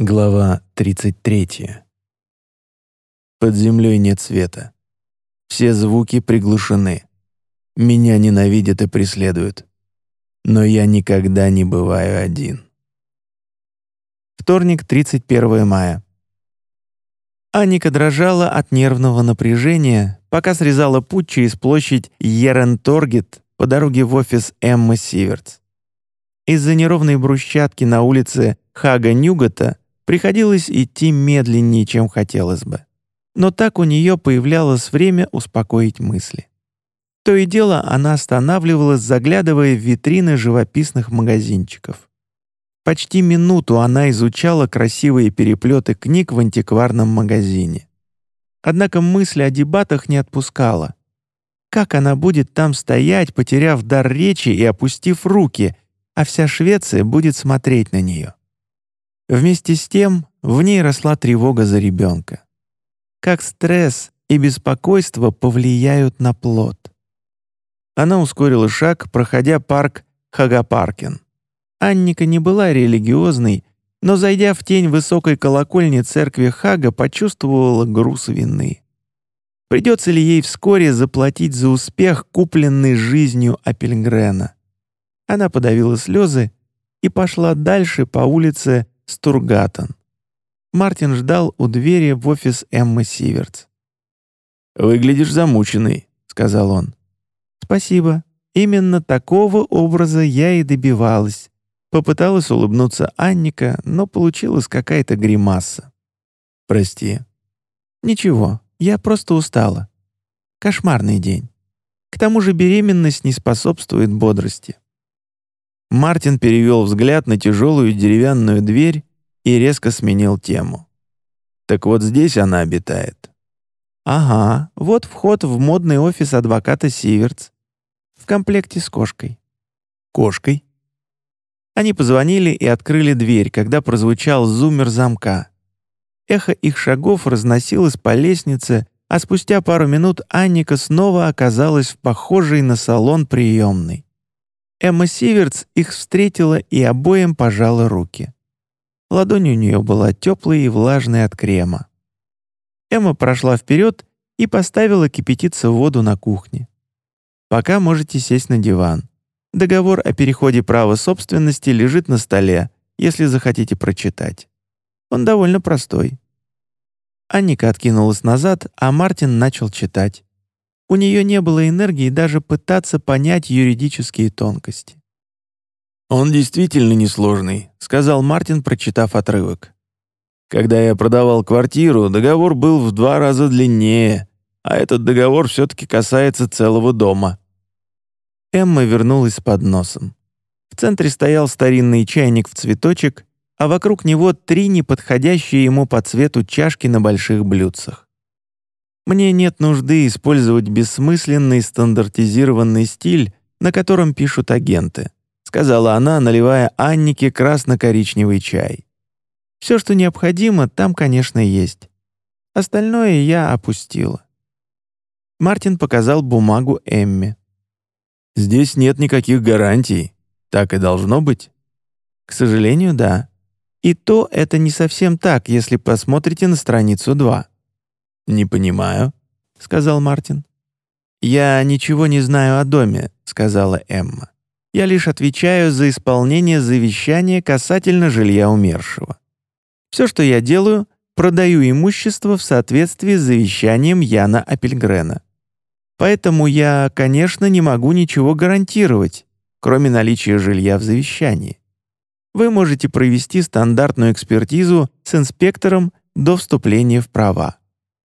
Глава 33. Под землей нет света. Все звуки приглушены. Меня ненавидят и преследуют. Но я никогда не бываю один. Вторник, 31 мая. Аника дрожала от нервного напряжения, пока срезала путь через площадь Ерен-Торгет по дороге в офис Эммы Сиверц. Из-за неровной брусчатки на улице Хага-Нюгата Приходилось идти медленнее, чем хотелось бы. Но так у нее появлялось время успокоить мысли. То и дело она останавливалась, заглядывая в витрины живописных магазинчиков. Почти минуту она изучала красивые переплеты книг в антикварном магазине. Однако мысль о дебатах не отпускала. Как она будет там стоять, потеряв дар речи и опустив руки, а вся Швеция будет смотреть на нее? Вместе с тем в ней росла тревога за ребенка. Как стресс и беспокойство повлияют на плод. Она ускорила шаг, проходя парк Хагапаркин. Анника не была религиозной, но, зайдя в тень высокой колокольни церкви Хага, почувствовала груз вины. Придется ли ей вскоре заплатить за успех, купленный жизнью Апельгрена? Она подавила слезы и пошла дальше по улице Стургатон. Мартин ждал у двери в офис Эммы Сиверц. «Выглядишь замученный», — сказал он. «Спасибо. Именно такого образа я и добивалась». Попыталась улыбнуться Анника, но получилась какая-то гримаса. «Прости». «Ничего, я просто устала. Кошмарный день. К тому же беременность не способствует бодрости». Мартин перевел взгляд на тяжелую деревянную дверь и резко сменил тему. «Так вот здесь она обитает». «Ага, вот вход в модный офис адвоката Сиверц. В комплекте с кошкой». «Кошкой?» Они позвонили и открыли дверь, когда прозвучал зумер замка. Эхо их шагов разносилось по лестнице, а спустя пару минут Анника снова оказалась в похожей на салон приемной. Эмма Сиверц их встретила и обоим пожала руки. Ладонь у нее была теплой и влажной от крема. Эмма прошла вперед и поставила кипятиться воду на кухне. Пока можете сесть на диван. Договор о переходе права собственности лежит на столе, если захотите прочитать. Он довольно простой. Анника откинулась назад, а Мартин начал читать. У нее не было энергии даже пытаться понять юридические тонкости. «Он действительно несложный», — сказал Мартин, прочитав отрывок. «Когда я продавал квартиру, договор был в два раза длиннее, а этот договор все-таки касается целого дома». Эмма вернулась с подносом. В центре стоял старинный чайник в цветочек, а вокруг него три неподходящие ему по цвету чашки на больших блюдцах. Мне нет нужды использовать бессмысленный стандартизированный стиль, на котором пишут агенты», сказала она, наливая Аннике красно-коричневый чай. «Все, что необходимо, там, конечно, есть. Остальное я опустила». Мартин показал бумагу Эмме. «Здесь нет никаких гарантий. Так и должно быть?» «К сожалению, да. И то это не совсем так, если посмотрите на страницу 2. «Не понимаю», — сказал Мартин. «Я ничего не знаю о доме», — сказала Эмма. «Я лишь отвечаю за исполнение завещания касательно жилья умершего. Все, что я делаю, продаю имущество в соответствии с завещанием Яна Апельгрена. Поэтому я, конечно, не могу ничего гарантировать, кроме наличия жилья в завещании. Вы можете провести стандартную экспертизу с инспектором до вступления в права.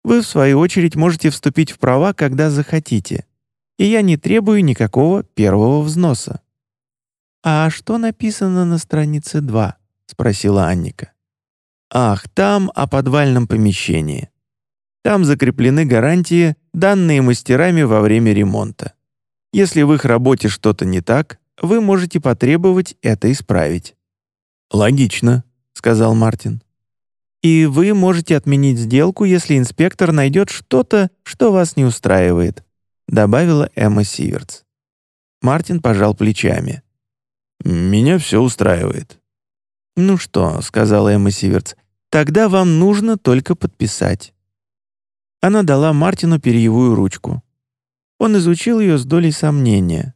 Вы, в свою очередь, можете вступить в права, когда захотите. И я не требую никакого первого взноса». «А что написано на странице 2?» — спросила Анника. «Ах, там о подвальном помещении. Там закреплены гарантии, данные мастерами во время ремонта. Если в их работе что-то не так, вы можете потребовать это исправить». «Логично», — сказал Мартин. И вы можете отменить сделку, если инспектор найдет что-то, что вас не устраивает», добавила Эмма Сиверц. Мартин пожал плечами. «Меня все устраивает». «Ну что», — сказала Эмма Сиверц, — «тогда вам нужно только подписать». Она дала Мартину перьевую ручку. Он изучил ее с долей сомнения.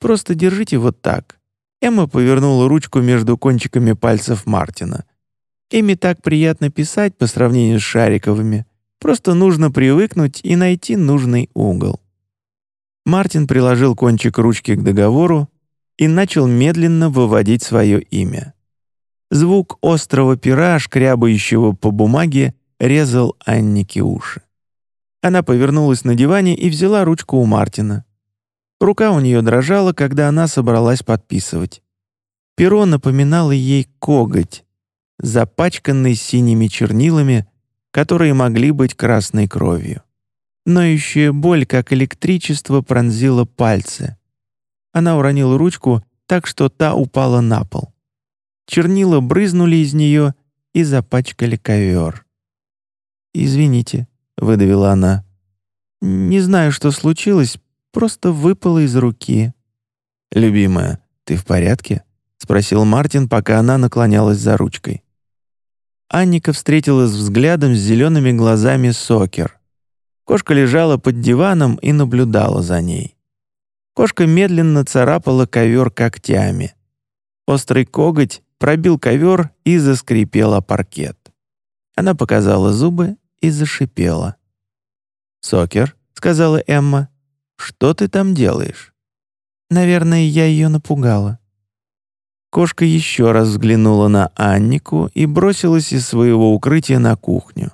«Просто держите вот так». Эмма повернула ручку между кончиками пальцев Мартина. «Ими так приятно писать по сравнению с шариковыми. Просто нужно привыкнуть и найти нужный угол». Мартин приложил кончик ручки к договору и начал медленно выводить свое имя. Звук острого пера, шкрябающего по бумаге, резал Аннике уши. Она повернулась на диване и взяла ручку у Мартина. Рука у нее дрожала, когда она собралась подписывать. Перо напоминало ей коготь, запачканный синими чернилами, которые могли быть красной кровью. Ноющая боль, как электричество, пронзила пальцы. Она уронила ручку так, что та упала на пол. Чернила брызнули из нее и запачкали ковер. «Извините», — выдавила она. «Не знаю, что случилось, просто выпало из руки». «Любимая, ты в порядке?» — спросил Мартин, пока она наклонялась за ручкой. Анника встретилась взглядом с зелеными глазами Сокер. Кошка лежала под диваном и наблюдала за ней. Кошка медленно царапала ковер когтями. Острый коготь пробил ковер и заскрипел о паркет. Она показала зубы и зашипела. «Сокер», — сказала Эмма, — «что ты там делаешь?» «Наверное, я ее напугала». Кошка еще раз взглянула на Аннику и бросилась из своего укрытия на кухню.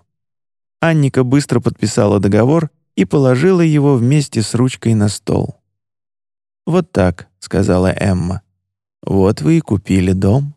Анника быстро подписала договор и положила его вместе с ручкой на стол. «Вот так», — сказала Эмма. «Вот вы и купили дом».